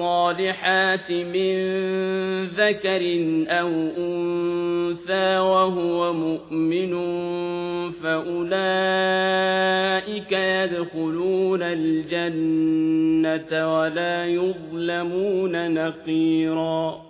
الصالحات من ذكر أو أنثى وهو مؤمن فأولئك يدخلون الجنة ولا يظلمون نقيراً